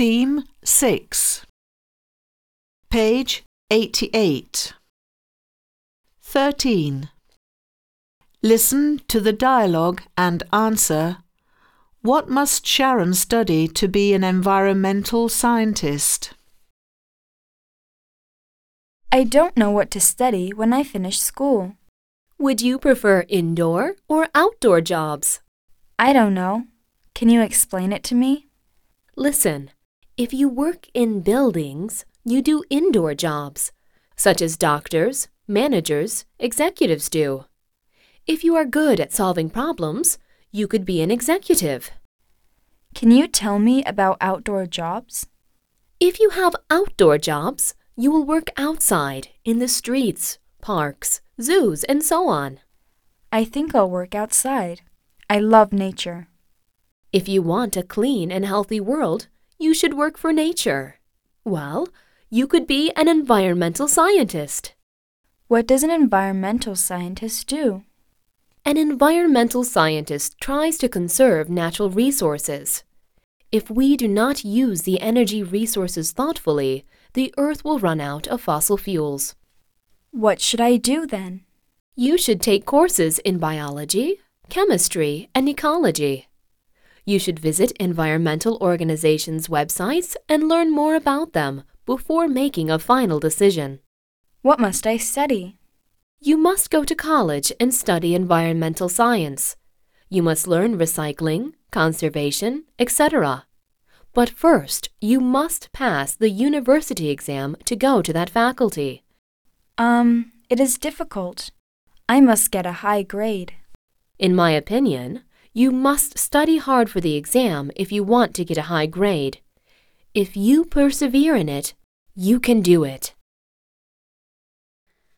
Theme 6. Page 88. 13. Listen to the dialogue and answer. What must Sharon study to be an environmental scientist? I don't know what to study when I finish school. Would you prefer indoor or outdoor jobs? I don't know. Can you explain it to me? Listen, if you work in buildings, you do indoor jobs, such as doctors, managers, executives do. If you are good at solving problems, you could be an executive. Can you tell me about outdoor jobs? If you have outdoor jobs, you will work outside, in the streets, parks, zoos, and so on. I think I'll work outside. I love nature. If you want a clean and healthy world, you should work for nature. Well, you could be an environmental scientist. What does an environmental scientist do? An environmental scientist tries to conserve natural resources. If we do not use the energy resources thoughtfully, the earth will run out of fossil fuels. What should I do then? You should take courses in biology, chemistry, and ecology. You should visit environmental organizations' websites and learn more about them before making a final decision. What must I study? You must go to college and study environmental science. You must learn recycling, conservation, etc. But first, you must pass the university exam to go to that faculty. Um, it is difficult. I must get a high grade. In my opinion, you must study hard for the exam if you want to get a high grade. If you persevere in it, you can do it.